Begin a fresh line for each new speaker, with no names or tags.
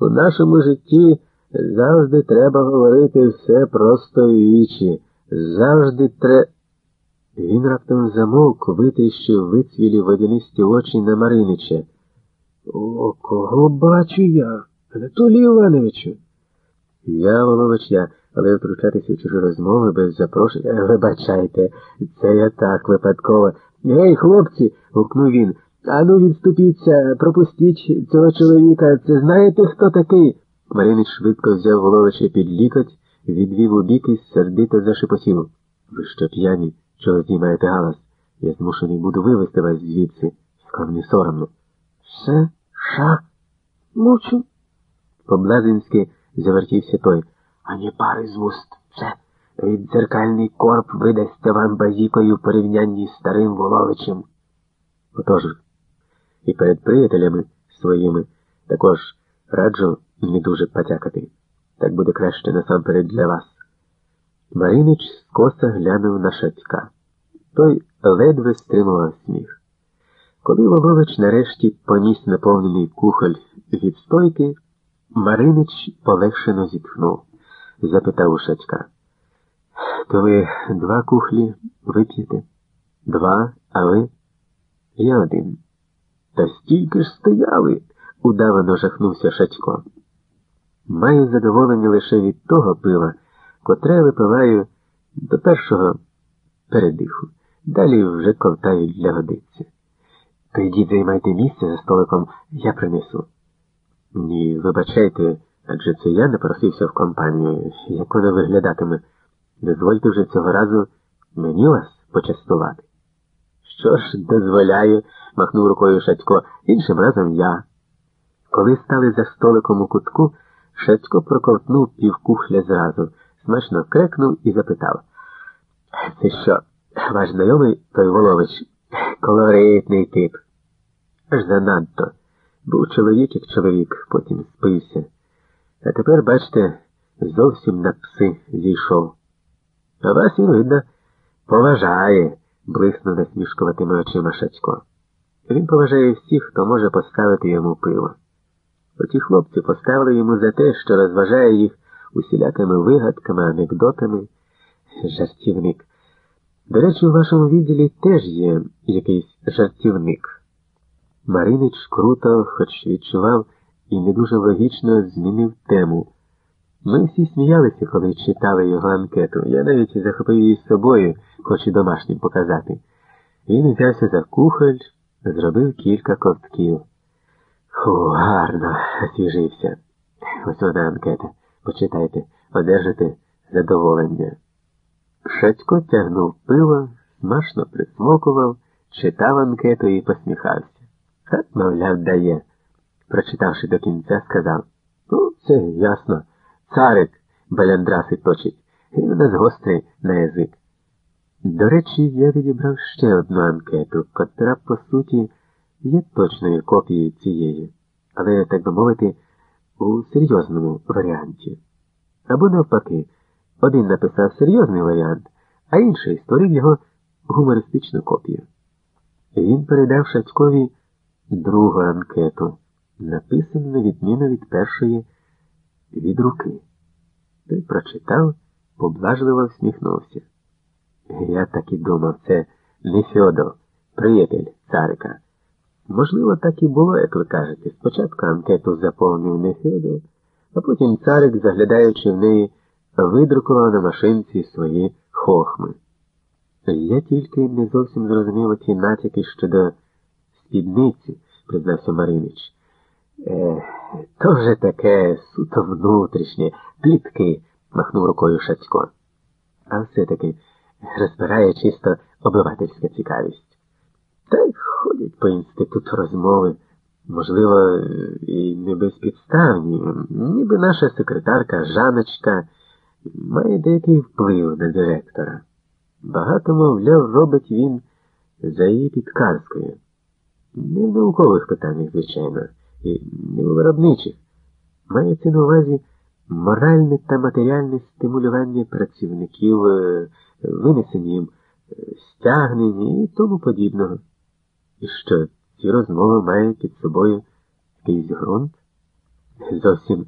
У нашому житті завжди треба говорити все просто вічі. Завжди треба. Він раптом замовк, витріщив вицвілі водянисті очі на Маринича. О, кого бачу я? Анатолій Івановичу. Я, Волович, я, але втручатися в чужі розмови без запрошення. Вибачайте, це я так випадково. Гей, хлопці, гукнув він. Ану, відступіться, пропустіть цього чоловіка. Це знаєте, хто такий? Маринич швидко взяв Воловича під лікоть, відвів у бік і сердито зашепотів. Ви що п'яні? Чого знімаєте галас? Я змушений буду вивезти вас звідси. Яка мені соромно. Все, ша, мовчу. Поблазинськи завертівся той. Ані пари з вуст. Все. Віддзеркальний корп видасться вам базікою в порівнянні з старим Воловичем. Отож, і перед приятелями своїми також раджу не дуже потякати. Так буде краще насамперед для вас. Маринич скоса глянув на шацька. Той ледве стримував сміх. Коли Волович нарешті поніс наповнений кухоль від стойки, Маринич полегшено зітхнув, запитав у шацька. То ви два кухлі вип'єте? Два, а ви? Я один. Та стільки ж стояли, удавано жахнувся Шацько. Маю задоволення лише від того пива, котре випиваю до першого передиху. Далі вже ковтають для годиться. То йдіть займайте місце за столиком, я принесу. Ні, вибачайте, адже це я не просився в компанію, як вона виглядатиме. Дозвольте вже цього разу мені вас почастувати. Що ж, дозволяю, махнув рукою Шатько, іншим разом я. Коли стали за столиком у кутку, Шатько проковтнув півкухля зразу, смачно крекнув і запитав. Це що, ваш знайомий той Волович, колоритний тип. Аж занадто. Був чоловік як чоловік, потім спився. А тепер, бачите, зовсім на пси зійшов. А вас він, видно, поважає, блиснув насмішкуватими очима Шацько. Він поважає всіх, хто може поставити йому пиво. Оті хлопці поставили йому за те, що розважає їх усілякими вигадками, анекдотами, жартівник. До речі, у вашому відділі теж є якийсь жартівник. Маринич круто, хоч відчував, і не дуже логічно змінив тему. Ми всі сміялися, коли читали його анкету. Я навіть захопив її з собою, хоч і домашнім показати. Він взявся за кухоль, зробив кілька ковтків. Фу, гарно, освіжився. Ось вона анкета. Почитайте, одержите задоволення. Шацько тягнув пиво, смачно присмокував, читав анкету і посміхався. Хат, мовляв, дає. Прочитавши до кінця, сказав Ну, це ясно. Царик баляндраси точить. Він у нас гострий на язик. До речі, я відібрав ще одну анкету, котра, по суті, є точною копією цієї, але, так би мовити, у серйозному варіанті. Або навпаки, один написав серйозний варіант, а інший створив його гумористичну копію. Він передав Шацькові другу анкету, написану на відміну від першої від руки. Той прочитав, поблажливо всміхнувся. Я так і думав, це не Фьодор, приятель царика. Можливо, так і було, як ви кажете. Спочатку анкету заповнив не Фьодор, а потім царик, заглядаючи в неї, видрукував на машинці свої хохми. Я тільки не зовсім зрозумів ті натяки щодо спідниці, признався Маринич. Е, то вже таке суто внутрішнє, плітки, махнув рукою Шацько. А все-таки розбирає чисто обивательська цікавість. Та й ходять по інституту розмови, можливо, і не безпідставні, ніби наша секретарка Жаночка має деякий вплив на директора. Багато, мовляв, робить він за її підказкою. Не в наукових питаннях, звичайно, виробничих. Мається на увазі моральне та матеріальне стимулювання працівників, винесення їм стягнення і тому подібного. І що ці розмови мають під собою якийсь ґрунт? Зовсім